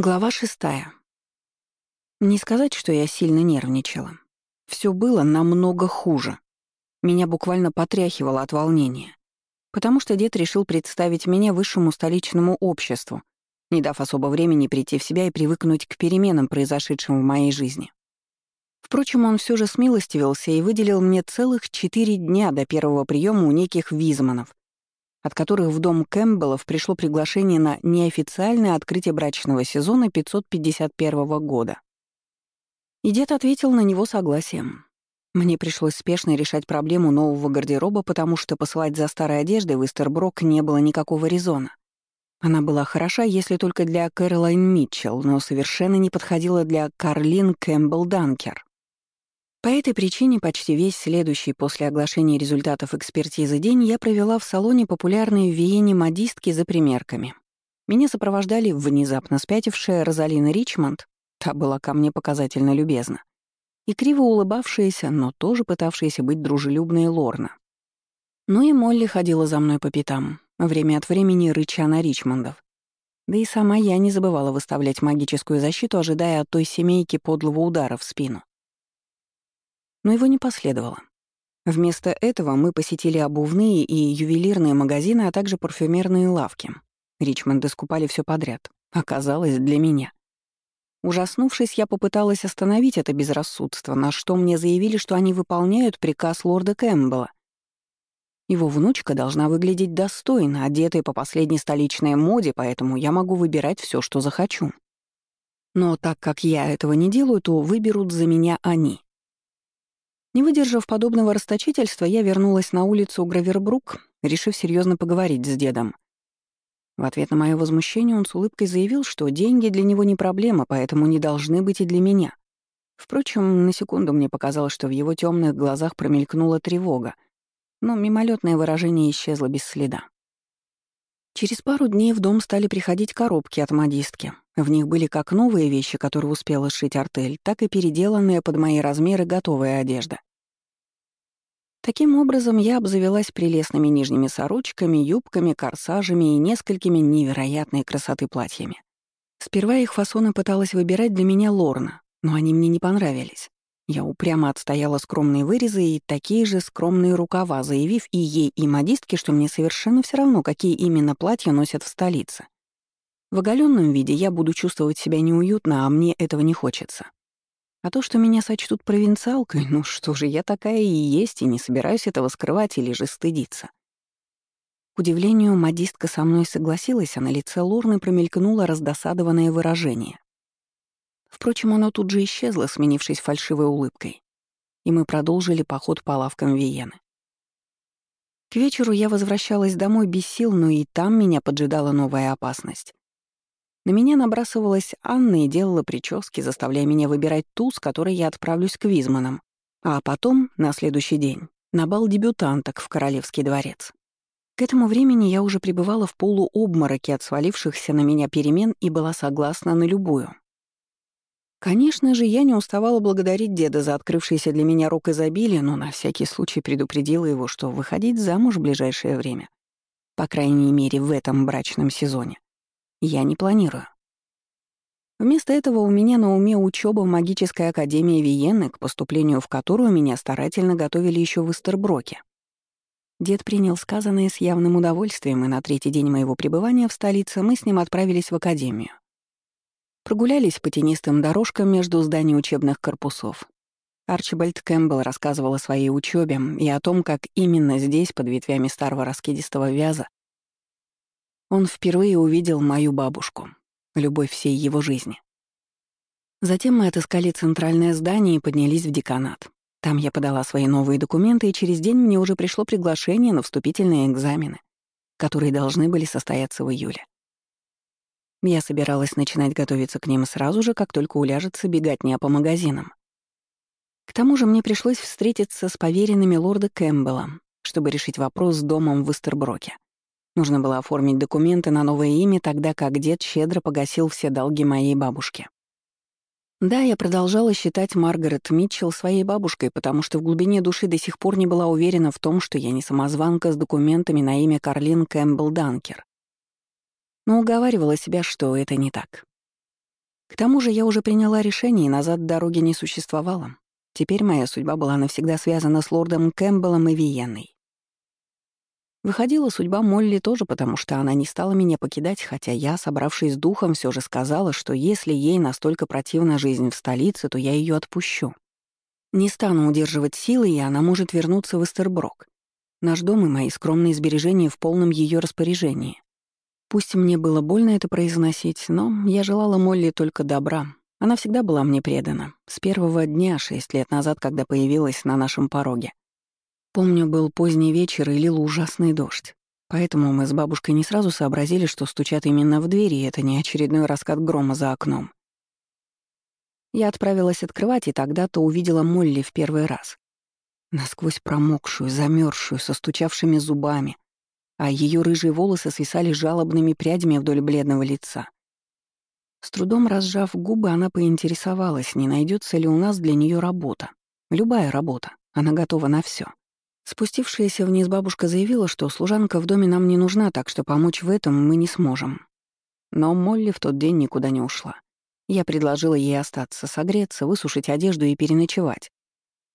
Глава шестая. Не сказать, что я сильно нервничала. Все было намного хуже. Меня буквально потряхивало от волнения. Потому что дед решил представить меня высшему столичному обществу, не дав особо времени прийти в себя и привыкнуть к переменам, произошедшим в моей жизни. Впрочем, он все же смилостивился и выделил мне целых четыре дня до первого приема у неких визманов, от которых в дом Кэмпбеллов пришло приглашение на неофициальное открытие брачного сезона 551 года. И дед ответил на него согласием. Мне пришлось спешно решать проблему нового гардероба, потому что посылать за старой одеждой в Истерброк не было никакого резона. Она была хороша, если только для Кэролайн Митчелл, но совершенно не подходила для Карлин Кэмпбелл Данкер. По этой причине почти весь следующий после оглашения результатов экспертизы день я провела в салоне популярной в Виене модистки за примерками. Меня сопровождали внезапно спятившая Розалина Ричмонд, та была ко мне показательно любезна, и криво улыбавшаяся, но тоже пытавшаяся быть дружелюбной Лорна. Ну и Молли ходила за мной по пятам, время от времени рыча на Ричмондов. Да и сама я не забывала выставлять магическую защиту, ожидая от той семейки подлого удара в спину но его не последовало. Вместо этого мы посетили обувные и ювелирные магазины, а также парфюмерные лавки. Ричмонды скупали все подряд. Оказалось, для меня. Ужаснувшись, я попыталась остановить это безрассудство, на что мне заявили, что они выполняют приказ лорда Кэмпбелла. Его внучка должна выглядеть достойно, одетой по последней столичной моде, поэтому я могу выбирать все, что захочу. Но так как я этого не делаю, то выберут за меня они. Не выдержав подобного расточительства, я вернулась на улицу Гравербрук, решив серьезно поговорить с дедом. В ответ на мое возмущение он с улыбкой заявил, что деньги для него не проблема, поэтому не должны быть и для меня. Впрочем, на секунду мне показалось, что в его темных глазах промелькнула тревога, но мимолетное выражение исчезло без следа. Через пару дней в дом стали приходить коробки от модистки. В них были как новые вещи, которые успела сшить артель, так и переделанная под мои размеры готовая одежда. Таким образом, я обзавелась прелестными нижними сорочками, юбками, корсажами и несколькими невероятной красоты платьями. Сперва их фасоны пыталась выбирать для меня Лорна, но они мне не понравились. Я упрямо отстояла скромные вырезы и такие же скромные рукава, заявив и ей, и модистке, что мне совершенно все равно, какие именно платья носят в столице. В оголенном виде я буду чувствовать себя неуютно, а мне этого не хочется. А то, что меня сочтут провинциалкой, ну что же, я такая и есть, и не собираюсь этого скрывать или же стыдиться. К удивлению, модистка со мной согласилась, а на лице Лорны промелькнуло раздосадованное выражение. Впрочем, оно тут же исчезло, сменившись фальшивой улыбкой. И мы продолжили поход по лавкам Виены. К вечеру я возвращалась домой без сил, но и там меня поджидала новая опасность. На меня набрасывалась Анна и делала прически, заставляя меня выбирать ту, с которой я отправлюсь к Визманам. А потом, на следующий день, на бал дебютанток в Королевский дворец. К этому времени я уже пребывала в полуобмороке от свалившихся на меня перемен и была согласна на любую. Конечно же, я не уставала благодарить деда за открывшийся для меня рок изобилия, но на всякий случай предупредила его, что выходить замуж в ближайшее время, по крайней мере в этом брачном сезоне, я не планирую. Вместо этого у меня на уме учеба в магической академии Виены, к поступлению в которую меня старательно готовили еще в Истерброке. Дед принял сказанное с явным удовольствием, и на третий день моего пребывания в столице мы с ним отправились в академию. Прогулялись по тенистым дорожкам между зданий учебных корпусов. Арчибальд Кэмпбелл рассказывал о своей учебе и о том, как именно здесь, под ветвями старого раскидистого вяза, он впервые увидел мою бабушку, любовь всей его жизни. Затем мы отыскали центральное здание и поднялись в деканат. Там я подала свои новые документы, и через день мне уже пришло приглашение на вступительные экзамены, которые должны были состояться в июле. Я собиралась начинать готовиться к ним сразу же, как только уляжется беготня по магазинам. К тому же мне пришлось встретиться с поверенными лорда Кэмпбелла, чтобы решить вопрос с домом в Истерброке. Нужно было оформить документы на новое имя, тогда как дед щедро погасил все долги моей бабушки. Да, я продолжала считать Маргарет Митчелл своей бабушкой, потому что в глубине души до сих пор не была уверена в том, что я не самозванка с документами на имя Карлин Кэмпбелл Данкер но уговаривала себя, что это не так. К тому же я уже приняла решение, и назад дороги не существовало. Теперь моя судьба была навсегда связана с лордом Кэмпбеллом и Виенной. Выходила судьба Молли тоже, потому что она не стала меня покидать, хотя я, собравшись с духом, все же сказала, что если ей настолько противна жизнь в столице, то я ее отпущу. Не стану удерживать силы, и она может вернуться в Эстерброк. Наш дом и мои скромные сбережения в полном ее распоряжении. Пусть мне было больно это произносить, но я желала Молли только добра. Она всегда была мне предана. С первого дня, шесть лет назад, когда появилась на нашем пороге. Помню, был поздний вечер и лил ужасный дождь. Поэтому мы с бабушкой не сразу сообразили, что стучат именно в двери, и это не очередной раскат грома за окном. Я отправилась открывать, и тогда-то увидела Молли в первый раз. Насквозь промокшую, замерзшую, со стучавшими зубами, а ее рыжие волосы свисали жалобными прядями вдоль бледного лица. С трудом разжав губы, она поинтересовалась, не найдется ли у нас для нее работа. Любая работа, она готова на все. Спустившаяся вниз бабушка заявила, что служанка в доме нам не нужна, так что помочь в этом мы не сможем. Но Молли в тот день никуда не ушла. Я предложила ей остаться, согреться, высушить одежду и переночевать.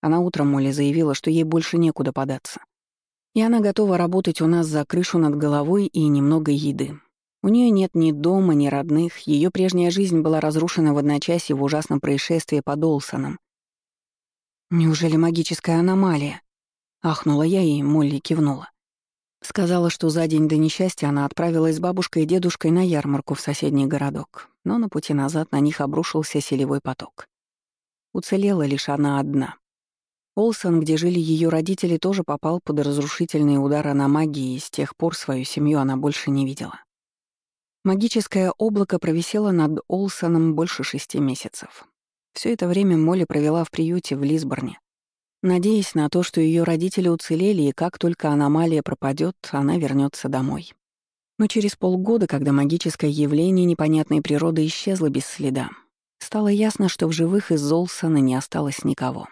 Она утром Молли заявила, что ей больше некуда податься. И она готова работать у нас за крышу над головой и немного еды. У нее нет ни дома, ни родных, ее прежняя жизнь была разрушена в одночасье в ужасном происшествии под Олсоном. «Неужели магическая аномалия?» Ахнула я, и Молли кивнула. Сказала, что за день до несчастья она отправилась с бабушкой и дедушкой на ярмарку в соседний городок, но на пути назад на них обрушился селевой поток. Уцелела лишь она одна. Олсон, где жили ее родители, тоже попал под разрушительные удары на магии, и с тех пор свою семью она больше не видела. Магическое облако провисело над Олсоном больше шести месяцев. Все это время Молли провела в приюте в Лисборне, надеясь на то, что ее родители уцелели, и как только аномалия пропадет, она вернется домой. Но через полгода, когда магическое явление непонятной природы исчезло без следа, стало ясно, что в живых из Олсона не осталось никого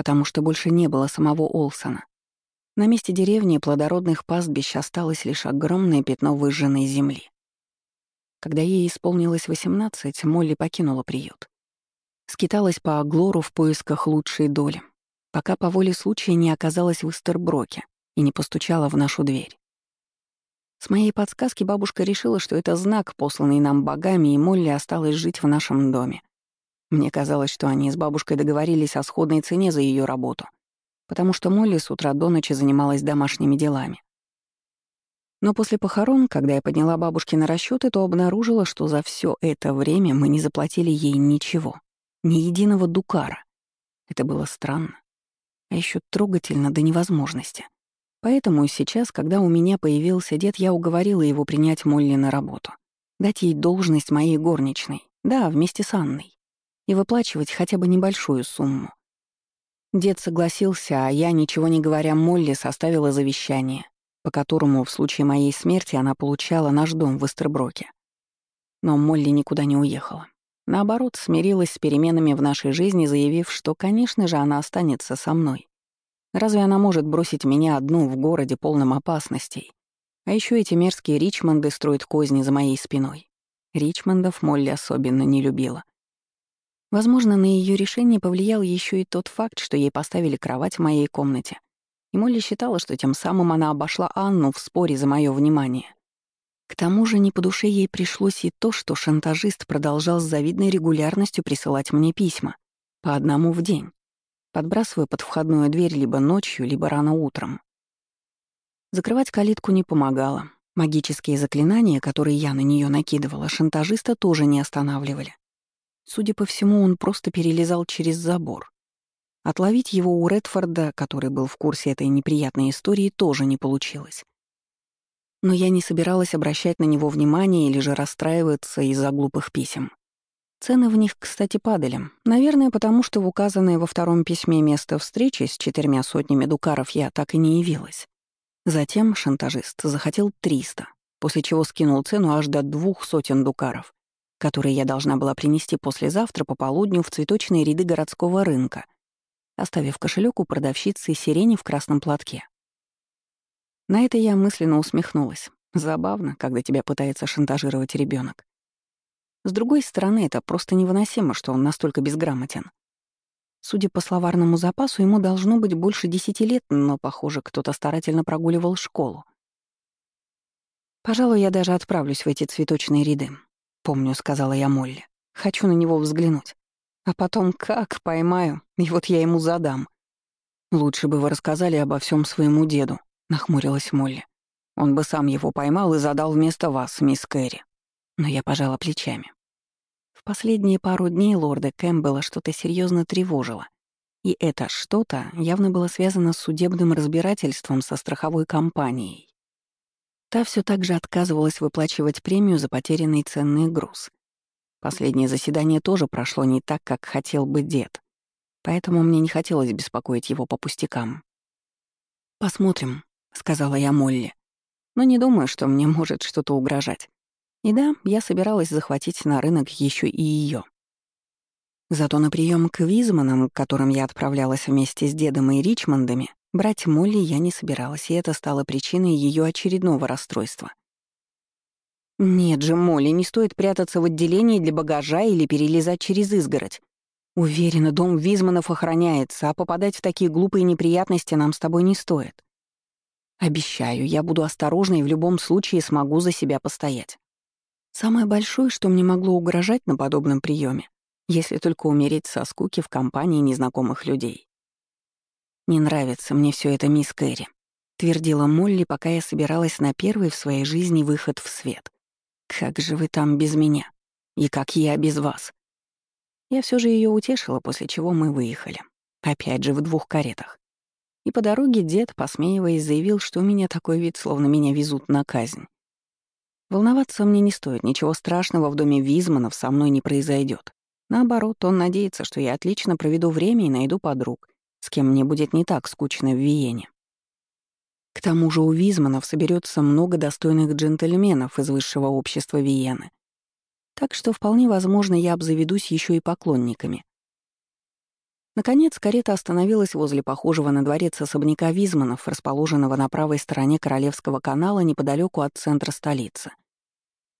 потому что больше не было самого Олсона. На месте деревни плодородных пастбищ осталось лишь огромное пятно выжженной земли. Когда ей исполнилось 18, Молли покинула приют. Скиталась по Аглору в поисках лучшей доли, пока по воле случая не оказалась в Истерброке и не постучала в нашу дверь. С моей подсказки бабушка решила, что это знак, посланный нам богами, и Молли осталась жить в нашем доме. Мне казалось, что они с бабушкой договорились о сходной цене за ее работу, потому что Молли с утра до ночи занималась домашними делами. Но после похорон, когда я подняла бабушки на расчеты, то обнаружила, что за все это время мы не заплатили ей ничего, ни единого дукара. Это было странно, а еще трогательно до невозможности. Поэтому сейчас, когда у меня появился дед, я уговорила его принять Молли на работу, дать ей должность моей горничной, да, вместе с Анной и выплачивать хотя бы небольшую сумму. Дед согласился, а я, ничего не говоря Молли, составила завещание, по которому в случае моей смерти она получала наш дом в Эстерброке. Но Молли никуда не уехала. Наоборот, смирилась с переменами в нашей жизни, заявив, что, конечно же, она останется со мной. Разве она может бросить меня одну в городе, полном опасностей? А еще эти мерзкие Ричмонды строят козни за моей спиной. Ричмондов Молли особенно не любила. Возможно, на ее решение повлиял еще и тот факт, что ей поставили кровать в моей комнате. И Молли считала, что тем самым она обошла Анну в споре за мое внимание. К тому же не по душе ей пришлось и то, что шантажист продолжал с завидной регулярностью присылать мне письма. По одному в день. Подбрасывая под входную дверь либо ночью, либо рано утром. Закрывать калитку не помогало. Магические заклинания, которые я на нее накидывала, шантажиста тоже не останавливали. Судя по всему, он просто перелезал через забор. Отловить его у Редфорда, который был в курсе этой неприятной истории, тоже не получилось. Но я не собиралась обращать на него внимание или же расстраиваться из-за глупых писем. Цены в них, кстати, падали. Наверное, потому что в указанное во втором письме место встречи с четырьмя сотнями дукаров я так и не явилась. Затем шантажист захотел 300, после чего скинул цену аж до двух сотен дукаров которые я должна была принести послезавтра по полудню в цветочные ряды городского рынка, оставив кошелек у продавщицы сирени в красном платке. На это я мысленно усмехнулась. Забавно, когда тебя пытается шантажировать ребенок. С другой стороны, это просто невыносимо, что он настолько безграмотен. Судя по словарному запасу, ему должно быть больше десяти лет, но, похоже, кто-то старательно прогуливал школу. «Пожалуй, я даже отправлюсь в эти цветочные ряды», — помню, сказала я Молли. «Хочу на него взглянуть. А потом как поймаю, и вот я ему задам». «Лучше бы вы рассказали обо всем своему деду», — нахмурилась Молли. «Он бы сам его поймал и задал вместо вас, мисс Кэрри». Но я пожала плечами. В последние пару дней лорда Кэмпбелла что-то серьезно тревожило. И это что-то явно было связано с судебным разбирательством со страховой компанией. Та все так же отказывалась выплачивать премию за потерянный ценный груз. Последнее заседание тоже прошло не так, как хотел бы дед. Поэтому мне не хотелось беспокоить его по пустякам. «Посмотрим», — сказала я Молли. «Но не думаю, что мне может что-то угрожать. И да, я собиралась захватить на рынок еще и ее. Зато на прием к Визманам, к которым я отправлялась вместе с дедом и Ричмондами, Брать Молли я не собиралась, и это стало причиной ее очередного расстройства. «Нет же, Молли, не стоит прятаться в отделении для багажа или перелезать через изгородь. Уверена, дом Визманов охраняется, а попадать в такие глупые неприятности нам с тобой не стоит. Обещаю, я буду осторожна и в любом случае смогу за себя постоять. Самое большое, что мне могло угрожать на подобном приеме, если только умереть со скуки в компании незнакомых людей. «Не нравится мне все это, мисс Кэрри», — твердила Молли, пока я собиралась на первый в своей жизни выход в свет. «Как же вы там без меня? И как я без вас?» Я все же ее утешила, после чего мы выехали. Опять же, в двух каретах. И по дороге дед, посмеиваясь, заявил, что у меня такой вид, словно меня везут на казнь. Волноваться мне не стоит, ничего страшного в доме Визманов со мной не произойдет. Наоборот, он надеется, что я отлично проведу время и найду подруг, с кем мне будет не так скучно в Виене. К тому же у Визманов соберется много достойных джентльменов из высшего общества Виены. Так что вполне возможно, я обзаведусь еще и поклонниками. Наконец, карета остановилась возле похожего на дворец особняка Визманов, расположенного на правой стороне Королевского канала неподалеку от центра столицы.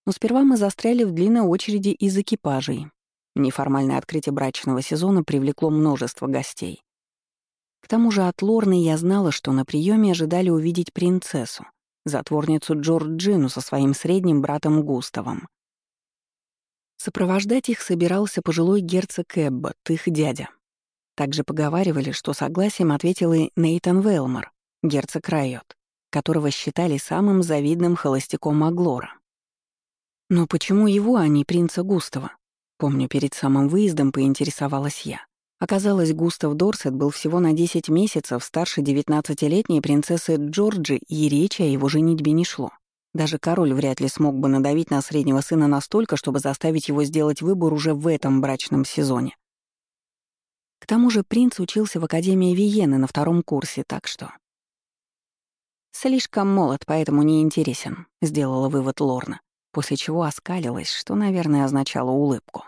Но сперва мы застряли в длинной очереди из экипажей. Неформальное открытие брачного сезона привлекло множество гостей. К тому же от Лорны я знала, что на приеме ожидали увидеть принцессу, затворницу Джорджину со своим средним братом Густавом. Сопровождать их собирался пожилой герцог Эббот, их дядя. Также поговаривали, что согласием ответил и Нейтан Велмор, герцог Райот, которого считали самым завидным холостяком Аглора. Но почему его, а не принца Густава? Помню, перед самым выездом поинтересовалась я. Оказалось, Густав Дорсет был всего на 10 месяцев старше 19-летней принцессы Джорджи, и речи о его женитьбе не шло. Даже король вряд ли смог бы надавить на среднего сына настолько, чтобы заставить его сделать выбор уже в этом брачном сезоне. К тому же принц учился в Академии Виены на втором курсе, так что... «Слишком молод, поэтому не интересен», — сделала вывод Лорна, после чего оскалилась, что, наверное, означало улыбку.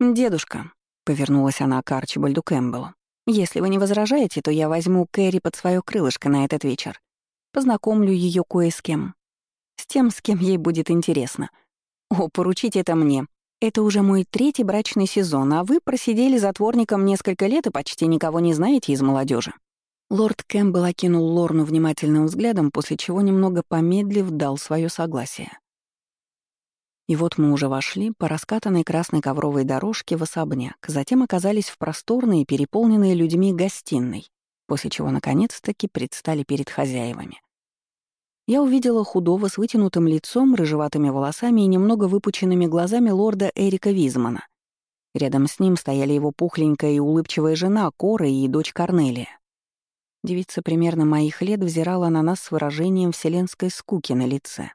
«Дедушка, Повернулась она к Арчибальду Кэмпбеллу. «Если вы не возражаете, то я возьму Кэрри под свое крылышко на этот вечер. Познакомлю ее кое с кем. С тем, с кем ей будет интересно. О, поручить это мне. Это уже мой третий брачный сезон, а вы просидели затворником несколько лет и почти никого не знаете из молодежи. Лорд Кэмпбелл окинул Лорну внимательным взглядом, после чего, немного помедлив, дал свое согласие. И вот мы уже вошли по раскатанной красной ковровой дорожке в особняк, затем оказались в просторной и переполненной людьми гостиной, после чего наконец-таки предстали перед хозяевами. Я увидела худого с вытянутым лицом, рыжеватыми волосами и немного выпученными глазами лорда Эрика Визмана. Рядом с ним стояли его пухленькая и улыбчивая жена Кора и дочь Корнелия. Девица примерно моих лет взирала на нас с выражением вселенской скуки на лице.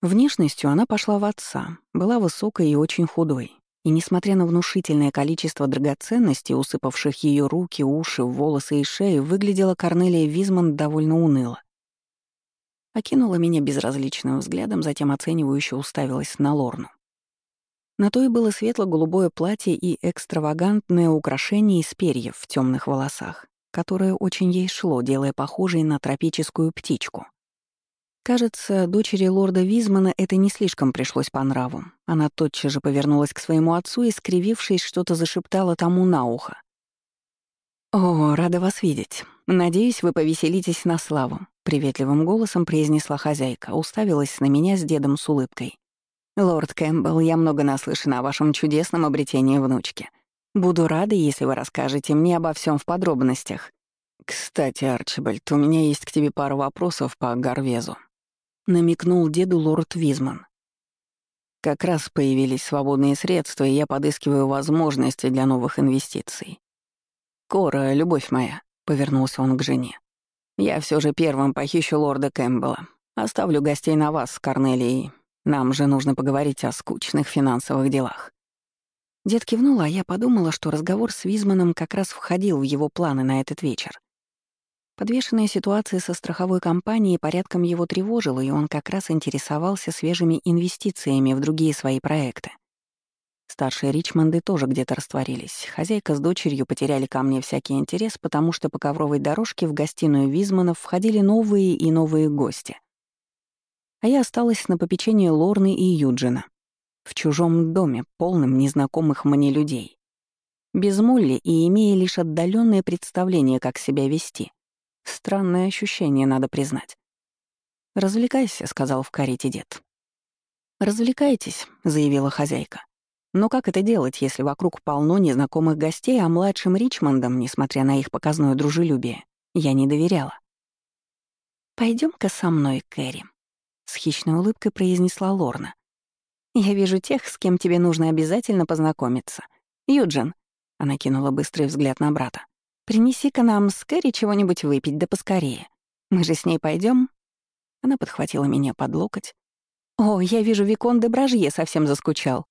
Внешностью она пошла в отца, была высокой и очень худой. И несмотря на внушительное количество драгоценностей, усыпавших ее руки, уши, волосы и шею, выглядела Корнелия Визман довольно уныло. Окинула меня безразличным взглядом, затем оценивающе уставилась на Лорну. На то и было светло-голубое платье и экстравагантное украшение из перьев в темных волосах, которое очень ей шло, делая похожей на тропическую птичку — Кажется, дочери лорда Визмана это не слишком пришлось по нраву. Она тотчас же повернулась к своему отцу и, скривившись, что-то зашептала тому на ухо. «О, рада вас видеть. Надеюсь, вы повеселитесь на славу», — приветливым голосом произнесла хозяйка, уставилась на меня с дедом с улыбкой. «Лорд Кэмпбелл, я много наслышана о вашем чудесном обретении внучки. Буду рада, если вы расскажете мне обо всем в подробностях». «Кстати, Арчибальд, у меня есть к тебе пара вопросов по Гарвезу», — намекнул деду лорд Визман. «Как раз появились свободные средства, и я подыскиваю возможности для новых инвестиций. «Кора, любовь моя», — повернулся он к жене. «Я все же первым похищу лорда Кэмпбелла. Оставлю гостей на вас с Корнелией. Нам же нужно поговорить о скучных финансовых делах». Дед кивнул, а я подумала, что разговор с Визманом как раз входил в его планы на этот вечер. Подвешенная ситуация со страховой компанией порядком его тревожила, и он как раз интересовался свежими инвестициями в другие свои проекты. Старшие Ричмонды тоже где-то растворились. Хозяйка с дочерью потеряли ко мне всякий интерес, потому что по ковровой дорожке в гостиную Визманов входили новые и новые гости. А я осталась на попечении Лорны и Юджина. В чужом доме, полном незнакомых мне людей. Без Молли и имея лишь отдаленное представление, как себя вести. Странное ощущение, надо признать. «Развлекайся», — сказал в карете дед. «Развлекайтесь», — заявила хозяйка. Но как это делать, если вокруг полно незнакомых гостей, а младшим Ричмондам, несмотря на их показное дружелюбие, я не доверяла? пойдем ка со мной, Кэрри», — с хищной улыбкой произнесла Лорна. «Я вижу тех, с кем тебе нужно обязательно познакомиться. Юджин», — она кинула быстрый взгляд на брата, «принеси-ка нам с Кэрри чего-нибудь выпить, да поскорее. Мы же с ней пойдем. Она подхватила меня под локоть. «О, я вижу, Викон де Бражье совсем заскучал.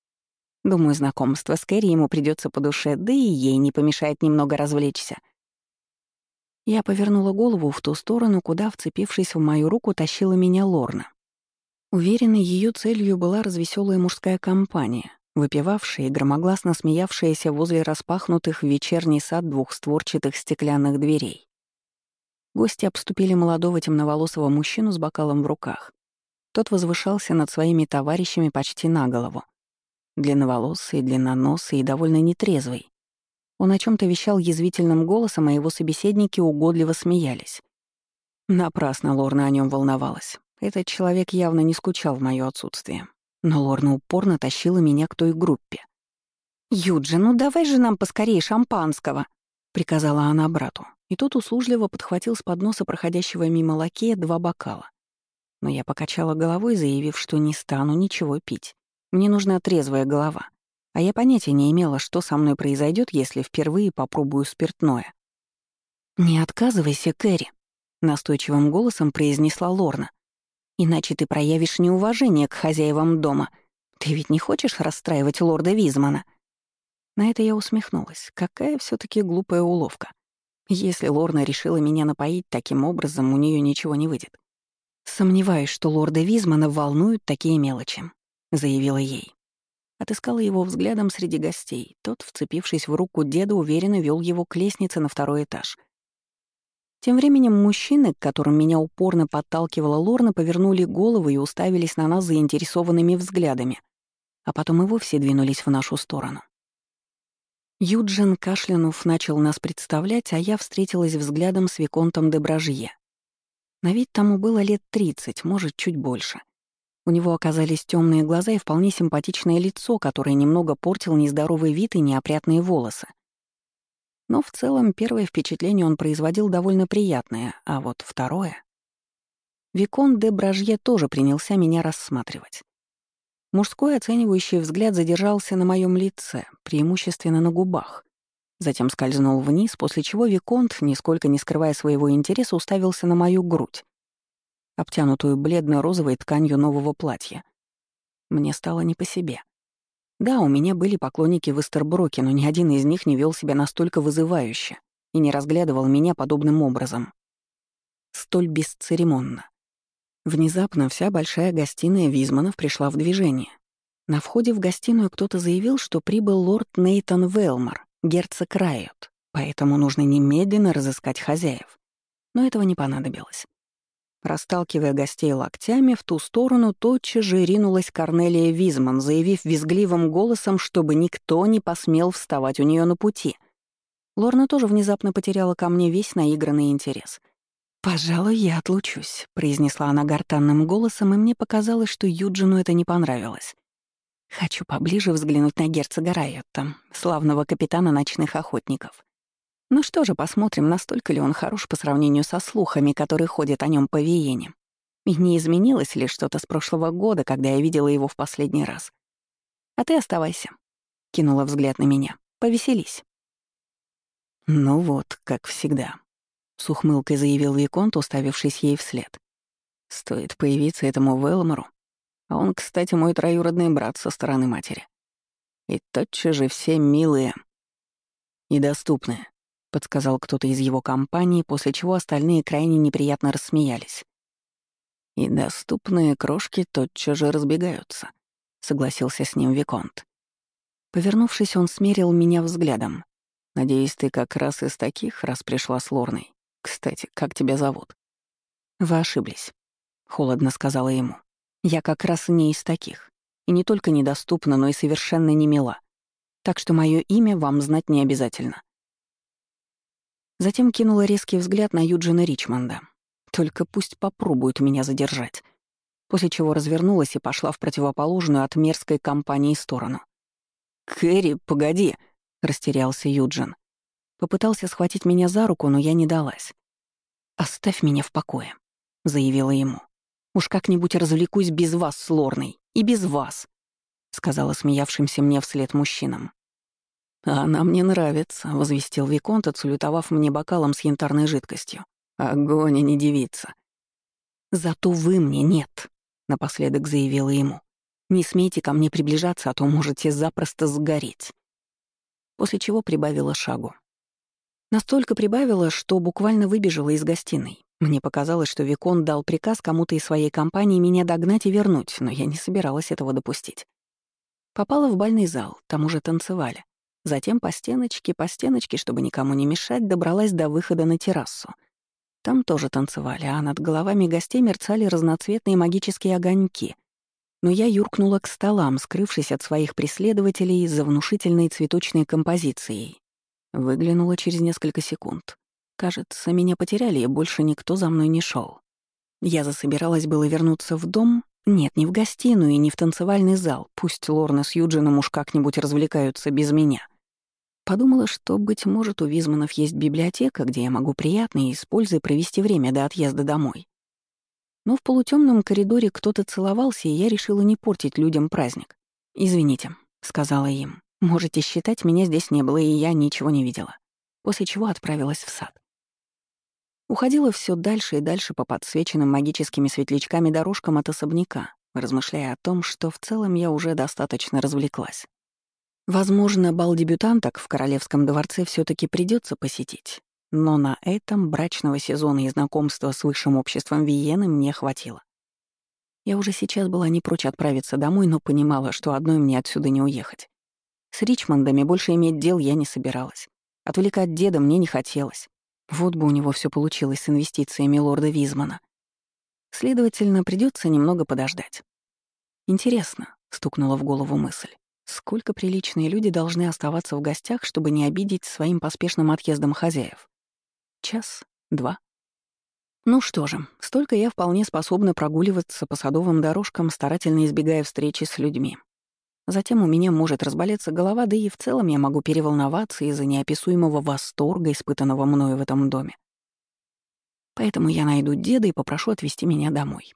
Думаю, знакомство с Кэрри ему придется по душе, да и ей не помешает немного развлечься. Я повернула голову в ту сторону, куда, вцепившись в мою руку, тащила меня Лорна. Уверена, ее целью была развеселая мужская компания, выпивавшая и громогласно смеявшаяся возле распахнутых в вечерний сад двухстворчатых стеклянных дверей. Гости обступили молодого темноволосого мужчину с бокалом в руках. Тот возвышался над своими товарищами почти на голову длинноволосый, длинноносый и довольно нетрезвый. Он о чем то вещал язвительным голосом, а его собеседники угодливо смеялись. Напрасно Лорна о нем волновалась. Этот человек явно не скучал в моё отсутствие. Но Лорна упорно тащила меня к той группе. «Юджи, ну давай же нам поскорее шампанского!» — приказала она брату. И тот услужливо подхватил с подноса проходящего мимо лакея два бокала. Но я покачала головой, заявив, что не стану ничего пить. Мне нужна трезвая голова. А я понятия не имела, что со мной произойдет, если впервые попробую спиртное. «Не отказывайся, Кэрри», — настойчивым голосом произнесла Лорна. «Иначе ты проявишь неуважение к хозяевам дома. Ты ведь не хочешь расстраивать лорда Визмана?» На это я усмехнулась. Какая все таки глупая уловка. Если Лорна решила меня напоить таким образом, у нее ничего не выйдет. Сомневаюсь, что лорда Визмана волнуют такие мелочи. — заявила ей. Отыскала его взглядом среди гостей. Тот, вцепившись в руку деда, уверенно вел его к лестнице на второй этаж. Тем временем мужчины, к которым меня упорно подталкивала Лорна, повернули головы и уставились на нас заинтересованными взглядами, а потом и вовсе двинулись в нашу сторону. Юджин, кашлянув, начал нас представлять, а я встретилась взглядом с Виконтом де Бражье. На вид тому было лет тридцать, может, чуть больше. У него оказались темные глаза и вполне симпатичное лицо, которое немного портил нездоровый вид и неопрятные волосы. Но в целом первое впечатление он производил довольно приятное, а вот второе... Викон де Бражье тоже принялся меня рассматривать. Мужской оценивающий взгляд задержался на моем лице, преимущественно на губах. Затем скользнул вниз, после чего Виконт, нисколько не скрывая своего интереса, уставился на мою грудь обтянутую бледно-розовой тканью нового платья. Мне стало не по себе. Да, у меня были поклонники в Эстерброке, но ни один из них не вел себя настолько вызывающе и не разглядывал меня подобным образом. Столь бесцеремонно. Внезапно вся большая гостиная Визманов пришла в движение. На входе в гостиную кто-то заявил, что прибыл лорд Нейтан Велмор, герцог Райот, поэтому нужно немедленно разыскать хозяев. Но этого не понадобилось. Расталкивая гостей локтями, в ту сторону тотчас же ринулась Корнелия Визман, заявив визгливым голосом, чтобы никто не посмел вставать у нее на пути. Лорна тоже внезапно потеряла ко мне весь наигранный интерес. «Пожалуй, я отлучусь», — произнесла она гортанным голосом, и мне показалось, что Юджину это не понравилось. «Хочу поближе взглянуть на герцога Райотта, славного капитана ночных охотников. Ну что же, посмотрим, настолько ли он хорош по сравнению со слухами, которые ходят о нем по Виене. И не изменилось ли что-то с прошлого года, когда я видела его в последний раз? А ты оставайся. Кинула взгляд на меня. Повеселись. Ну вот, как всегда. С ухмылкой заявил Виконт, уставившись ей вслед. Стоит появиться этому Велмору. А он, кстати, мой троюродный брат со стороны матери. И тотчас же все милые и доступные. — подсказал кто-то из его компании, после чего остальные крайне неприятно рассмеялись. «И доступные крошки тотчас же разбегаются», — согласился с ним Виконт. Повернувшись, он смерил меня взглядом. «Надеюсь, ты как раз из таких, раз пришла с Лорной. Кстати, как тебя зовут?» «Вы ошиблись», — холодно сказала ему. «Я как раз не из таких. И не только недоступна, но и совершенно не мила. Так что мое имя вам знать не обязательно. Затем кинула резкий взгляд на Юджина Ричмонда. Только пусть попробуют меня задержать. После чего развернулась и пошла в противоположную от мерзкой компании сторону. «Кэрри, погоди!» — растерялся Юджин. Попытался схватить меня за руку, но я не далась. «Оставь меня в покое», — заявила ему. «Уж как-нибудь развлекусь без вас с Лорной. И без вас», — сказала смеявшимся мне вслед мужчинам. «А она мне нравится», — возвестил Виконт, отсалютовав мне бокалом с янтарной жидкостью. «Огонь, а не девица». «Зато вы мне нет», — напоследок заявила ему. «Не смейте ко мне приближаться, а то можете запросто сгореть». После чего прибавила шагу. Настолько прибавила, что буквально выбежала из гостиной. Мне показалось, что Викон дал приказ кому-то из своей компании меня догнать и вернуть, но я не собиралась этого допустить. Попала в бальный зал, там уже танцевали. Затем по стеночке, по стеночке, чтобы никому не мешать, добралась до выхода на террасу. Там тоже танцевали, а над головами гостей мерцали разноцветные магические огоньки. Но я юркнула к столам, скрывшись от своих преследователей за внушительной цветочной композицией. Выглянула через несколько секунд. Кажется, меня потеряли, и больше никто за мной не шел. Я засобиралась было вернуться в дом, нет, не в гостиную и не в танцевальный зал, пусть Лорна с Юджином уж как-нибудь развлекаются без меня. Подумала, что, быть может, у Визманов есть библиотека, где я могу приятно и с пользой провести время до отъезда домой. Но в полутемном коридоре кто-то целовался, и я решила не портить людям праздник. «Извините», — сказала им. «Можете считать, меня здесь не было, и я ничего не видела». После чего отправилась в сад. Уходила все дальше и дальше по подсвеченным магическими светлячками дорожкам от особняка, размышляя о том, что в целом я уже достаточно развлеклась. Возможно, бал дебютанток в Королевском дворце все таки придется посетить, но на этом брачного сезона и знакомства с высшим обществом Виены мне хватило. Я уже сейчас была не прочь отправиться домой, но понимала, что одной мне отсюда не уехать. С Ричмондами больше иметь дел я не собиралась. Отвлекать деда мне не хотелось. Вот бы у него все получилось с инвестициями лорда Визмана. Следовательно, придется немного подождать. Интересно, стукнула в голову мысль. Сколько приличные люди должны оставаться в гостях, чтобы не обидеть своим поспешным отъездом хозяев? Час? Два? Ну что же, столько я вполне способна прогуливаться по садовым дорожкам, старательно избегая встречи с людьми. Затем у меня может разболеться голова, да и в целом я могу переволноваться из-за неописуемого восторга, испытанного мною в этом доме. Поэтому я найду деда и попрошу отвезти меня домой.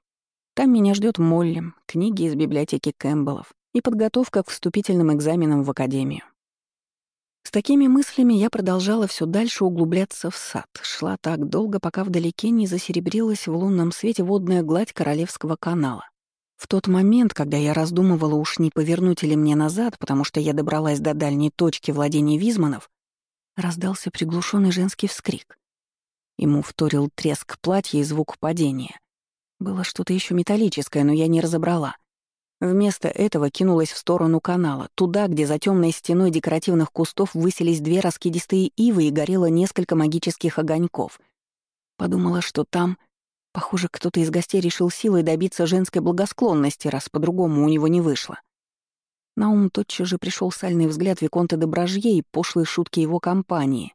Там меня ждет Молли, книги из библиотеки Кэмпбеллов и подготовка к вступительным экзаменам в академию. С такими мыслями я продолжала все дальше углубляться в сад, шла так долго, пока вдалеке не засеребрилась в лунном свете водная гладь Королевского канала. В тот момент, когда я раздумывала, уж не повернуть ли мне назад, потому что я добралась до дальней точки владения Визманов, раздался приглушенный женский вскрик. Ему вторил треск платья и звук падения. Было что-то еще металлическое, но я не разобрала. Вместо этого кинулась в сторону канала, туда, где за темной стеной декоративных кустов высились две раскидистые ивы и горело несколько магических огоньков. Подумала, что там Похоже, кто-то из гостей решил силой добиться женской благосклонности, раз по-другому у него не вышло. На ум тотчас же пришел сальный взгляд Виконта де Бражье и пошлые шутки его компании.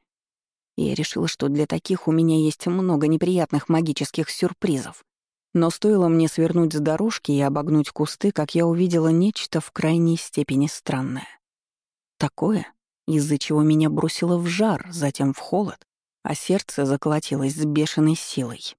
И я решила, что для таких у меня есть много неприятных магических сюрпризов. Но стоило мне свернуть с дорожки и обогнуть кусты, как я увидела нечто в крайней степени странное. Такое, из-за чего меня бросило в жар, затем в холод, а сердце заколотилось с бешеной силой.